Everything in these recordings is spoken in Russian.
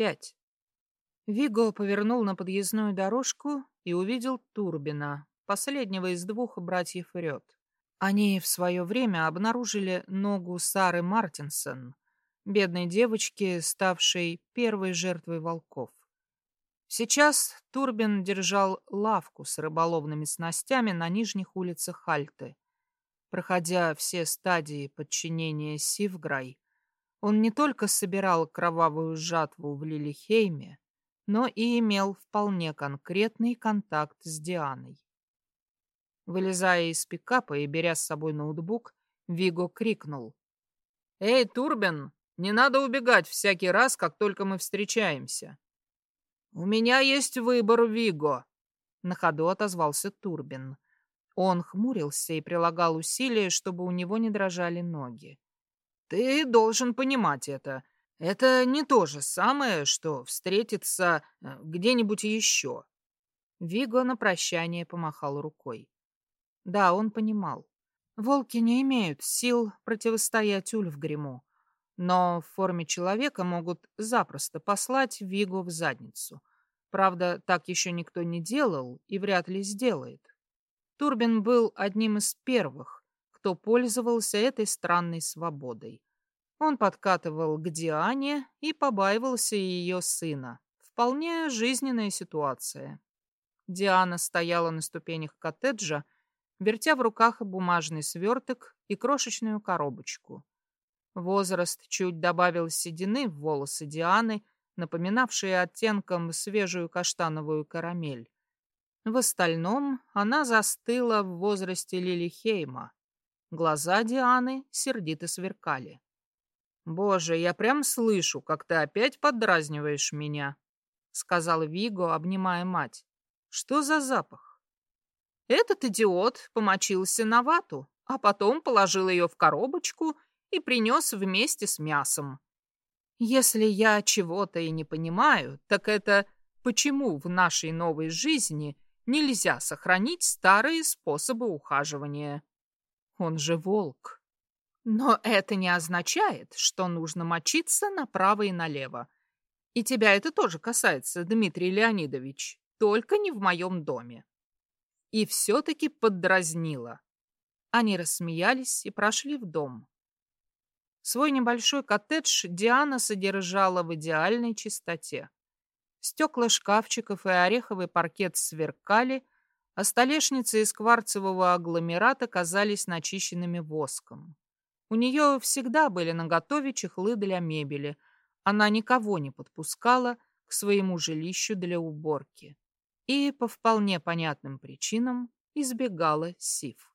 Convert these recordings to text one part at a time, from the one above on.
пять. Виго повернул на подъездную дорожку и увидел Турбина, последнего из двух братьев Рёд. Они в свое время обнаружили ногу Сары Мартинсон, бедной девочки, ставшей первой жертвой волков. Сейчас Турбин держал лавку с рыболовными снастями на нижних улицах Альты. Проходя все стадии подчинения Сивграй, он не только собирал кровавую жатву в Лилихейме, но и имел вполне конкретный контакт с Дианой. Вылезая из пикапа и беря с собой ноутбук, Виго крикнул. «Эй, Турбин, не надо убегать всякий раз, как только мы встречаемся». «У меня есть выбор, Виго», — на ходу отозвался Турбин. Он хмурился и прилагал усилия, чтобы у него не дрожали ноги. «Ты должен понимать это. Это не то же самое, что встретиться э, где-нибудь еще». Виго на прощание помахал рукой. Да, он понимал. Волки не имеют сил противостоять Ульфгриму, но в форме человека могут запросто послать Вигу в задницу. Правда, так еще никто не делал и вряд ли сделает. Турбин был одним из первых, кто пользовался этой странной свободой. Он подкатывал к Диане и побаивался ее сына. Вполне жизненная ситуация. Диана стояла на ступенях коттеджа, вертя в руках бумажный сверток и крошечную коробочку. Возраст чуть добавил седины в волосы Дианы, напоминавшие оттенком свежую каштановую карамель. В остальном она застыла в возрасте Лили Хейма. Глаза Дианы сердито сверкали. «Боже, я прям слышу, как ты опять поддразниваешь меня», — сказал Виго, обнимая мать. «Что за запах?» Этот идиот помочился на вату, а потом положил ее в коробочку и принес вместе с мясом. Если я чего-то и не понимаю, так это почему в нашей новой жизни нельзя сохранить старые способы ухаживания. Он же волк. Но это не означает, что нужно мочиться направо и налево. И тебя это тоже касается, Дмитрий Леонидович, только не в моем доме. И все-таки поддразнила. Они рассмеялись и прошли в дом. Свой небольшой коттедж Диана содержала в идеальной чистоте. Стекла шкафчиков и ореховый паркет сверкали, а столешницы из кварцевого агломерата казались начищенными воском. У нее всегда были наготове чехлы для мебели. Она никого не подпускала к своему жилищу для уборки. И по вполне понятным причинам избегала Сив.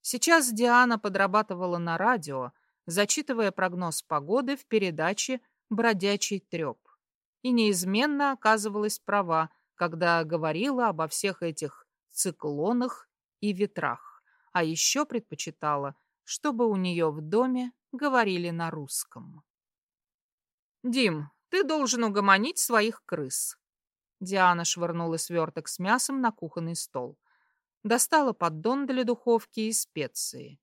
Сейчас Диана подрабатывала на радио, зачитывая прогноз погоды в передаче «Бродячий треп» и неизменно оказывалась права, когда говорила обо всех этих циклонах и ветрах, а еще предпочитала, чтобы у нее в доме говорили на русском. «Дим, ты должен угомонить своих крыс». Диана швырнула сверток с мясом на кухонный стол. Достала поддон для духовки и специи.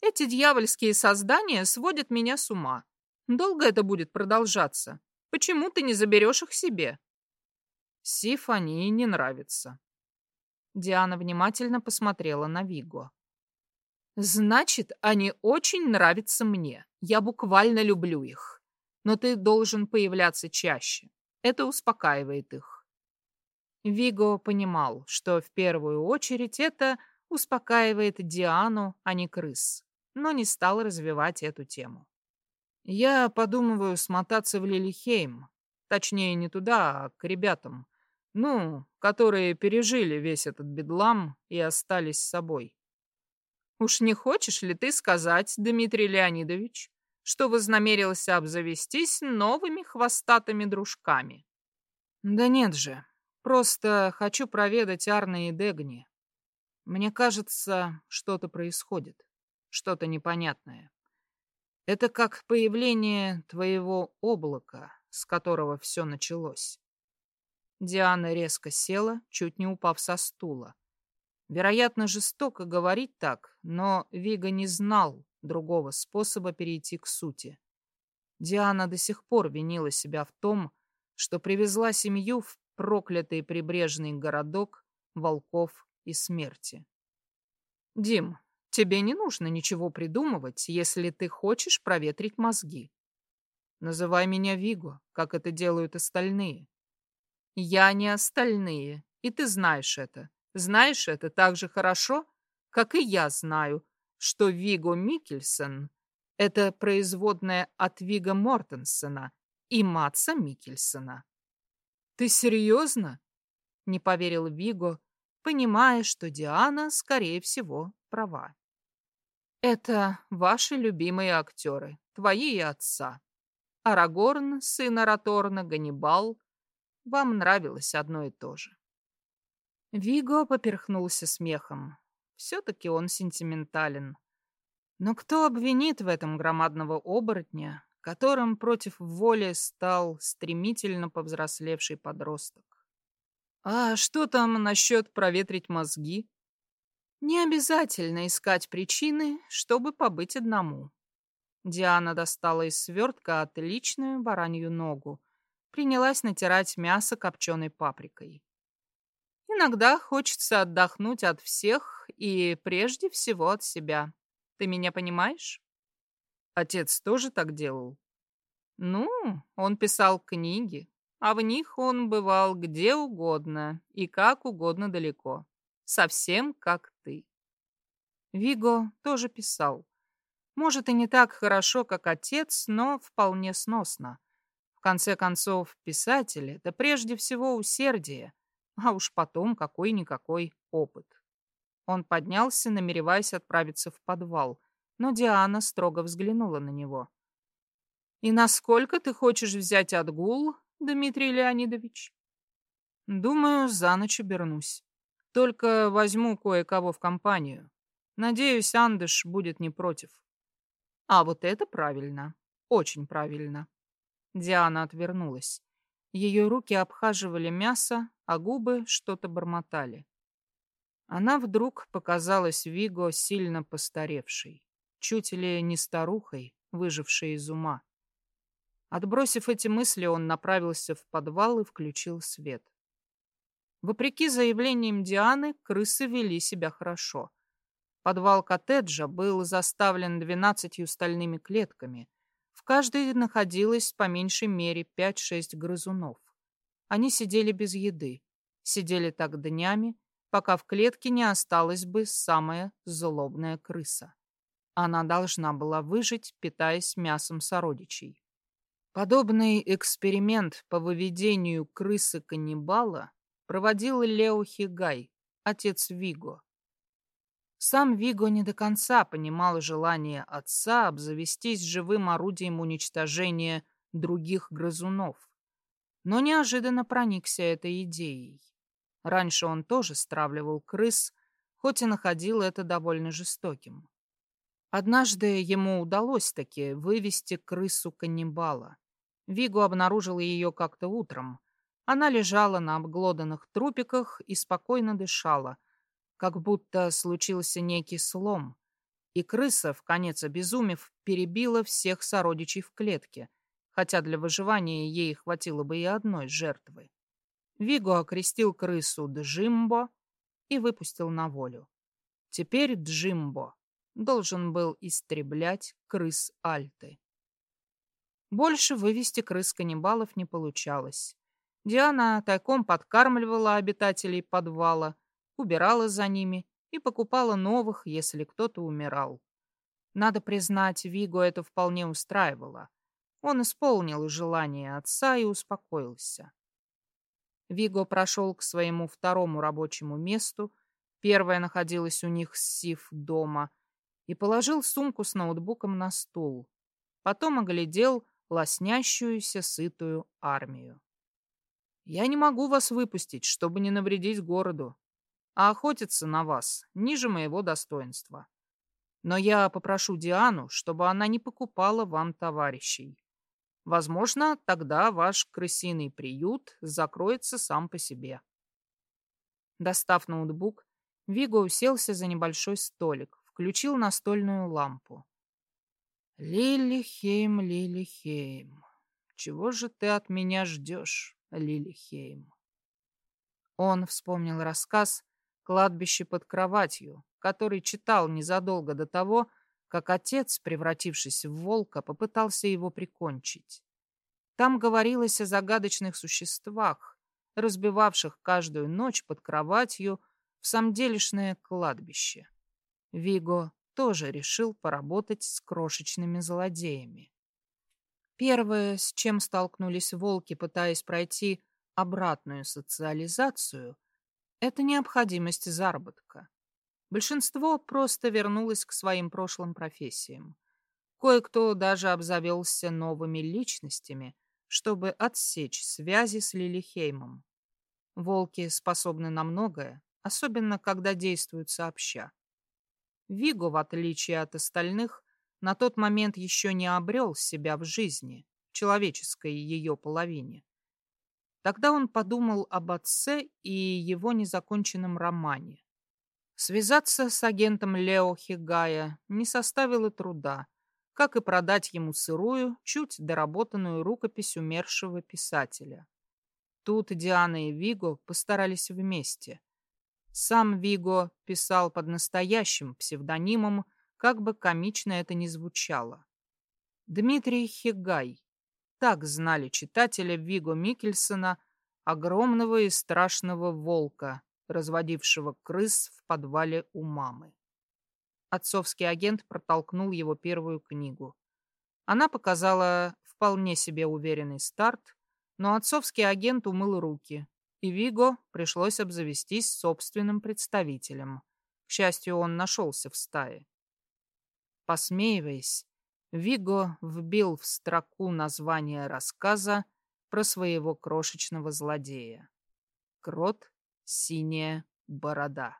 «Эти дьявольские создания сводят меня с ума. Долго это будет продолжаться? Почему ты не заберешь их себе? Сиф они не нравится. Диана внимательно посмотрела на Виго. Значит, они очень нравятся мне. Я буквально люблю их. Но ты должен появляться чаще. Это успокаивает их. Виго понимал, что в первую очередь это успокаивает Диану, а не крыс, но не стал развивать эту тему. Я подумываю смотаться в Лилихейм. Точнее, не туда, а к ребятам. Ну, которые пережили весь этот бедлам и остались с собой. Уж не хочешь ли ты сказать, Дмитрий Леонидович, что вознамерился обзавестись новыми хвостатыми дружками? Да нет же. Просто хочу проведать Арна и Дегни. Мне кажется, что-то происходит. Что-то непонятное. Это как появление твоего облака, с которого все началось. Диана резко села, чуть не упав со стула. Вероятно, жестоко говорить так, но Вига не знал другого способа перейти к сути. Диана до сих пор винила себя в том, что привезла семью в проклятый прибрежный городок волков и смерти. «Дим, тебе не нужно ничего придумывать, если ты хочешь проветрить мозги. Называй меня Виго, как это делают остальные. Я не остальные, и ты знаешь это. Знаешь это так же хорошо, как и я знаю, что Виго Микельсон — это производная от Вига Мортенсена и Матса Микельсона. «Ты серьезно?» — не поверил Виго, понимая, что Диана, скорее всего, права. «Это ваши любимые актеры, твои и отца. Арагорн, сын Араторна, Ганнибал. Вам нравилось одно и то же». Виго поперхнулся смехом. Все-таки он сентиментален. Но кто обвинит в этом громадного оборотня, которым против воли стал стремительно повзрослевший подросток? А что там насчет проветрить мозги? Не обязательно искать причины, чтобы побыть одному. Диана достала из свертка отличную баранью ногу, принялась натирать мясо копченой паприкой. Иногда хочется отдохнуть от всех и прежде всего от себя. Ты меня понимаешь? Отец тоже так делал? Ну, он писал книги, а в них он бывал где угодно и как угодно далеко. Совсем как ты. Виго тоже писал. Может, и не так хорошо, как отец, но вполне сносно. Конце концов, писатель — это прежде всего усердие, а уж потом какой-никакой опыт. Он поднялся, намереваясь отправиться в подвал, но Диана строго взглянула на него. «И насколько ты хочешь взять отгул, Дмитрий Леонидович?» «Думаю, за ночь обернусь. Только возьму кое-кого в компанию. Надеюсь, Андыш будет не против». «А вот это правильно. Очень правильно». Диана отвернулась. Ее руки обхаживали мясо, а губы что-то бормотали. Она вдруг показалась Виго сильно постаревшей, чуть ли не старухой, выжившей из ума. Отбросив эти мысли, он направился в подвал и включил свет. Вопреки заявлениям Дианы, крысы вели себя хорошо. Подвал коттеджа был заставлен двенадцатью стальными клетками, каждой находилось по меньшей мере 5-6 грызунов. Они сидели без еды, сидели так днями, пока в клетке не осталась бы самая злобная крыса. Она должна была выжить, питаясь мясом сородичей. Подобный эксперимент по выведению крысы-каннибала проводил Лео Хигай, отец Виго. Сам Виго не до конца понимал желание отца обзавестись живым орудием уничтожения других грызунов, но неожиданно проникся этой идеей. Раньше он тоже стравливал крыс, хоть и находил это довольно жестоким. Однажды ему удалось таки вывести крысу-каннибала. Виго обнаружил ее как-то утром. Она лежала на обглоданных трупиках и спокойно дышала, как будто случился некий слом, и крыса, в конец обезумев, перебила всех сородичей в клетке, хотя для выживания ей хватило бы и одной жертвы. Виго окрестил крысу Джимбо и выпустил на волю. Теперь Джимбо должен был истреблять крыс Альты. Больше вывести крыс-каннибалов не получалось. Диана тайком подкармливала обитателей подвала, убирала за ними и покупала новых, если кто-то умирал. Надо признать, Виго это вполне устраивало. Он исполнил желание отца и успокоился. Виго прошел к своему второму рабочему месту, первое находилось у них с Сив дома, и положил сумку с ноутбуком на стул. Потом оглядел лоснящуюся сытую армию. «Я не могу вас выпустить, чтобы не навредить городу а охотиться на вас ниже моего достоинства. Но я попрошу Диану, чтобы она не покупала вам товарищей. Возможно, тогда ваш крысиный приют закроется сам по себе. Достав ноутбук, Виго уселся за небольшой столик, включил настольную лампу. Лилихейм, Лилихейм, чего же ты от меня ждешь, Лилихейм? Он вспомнил рассказ «Кладбище под кроватью», который читал незадолго до того, как отец, превратившись в волка, попытался его прикончить. Там говорилось о загадочных существах, разбивавших каждую ночь под кроватью в самделишное кладбище. Виго тоже решил поработать с крошечными злодеями. Первое, с чем столкнулись волки, пытаясь пройти обратную социализацию, это необходимость заработка. Большинство просто вернулось к своим прошлым профессиям. Кое-кто даже обзавелся новыми личностями, чтобы отсечь связи с Лилихеймом. Волки способны на многое, особенно когда действуют сообща. Виго, в отличие от остальных, на тот момент еще не обрел себя в жизни, человеческой ее половине. Тогда он подумал об отце и его незаконченном романе. Связаться с агентом Лео Хигая не составило труда, как и продать ему сырую, чуть доработанную рукопись умершего писателя. Тут Диана и Виго постарались вместе. Сам Виго писал под настоящим псевдонимом, как бы комично это ни звучало. Дмитрий Хигай. Так знали читатели Виго Микельсона, огромного и страшного волка, разводившего крыс в подвале у мамы. Отцовский агент протолкнул его первую книгу. Она показала вполне себе уверенный старт, но отцовский агент умыл руки, и Виго пришлось обзавестись собственным представителем. К счастью, он нашелся в стае. Посмеиваясь, Виго вбил в строку название рассказа про своего крошечного злодея. Крот, синяя борода.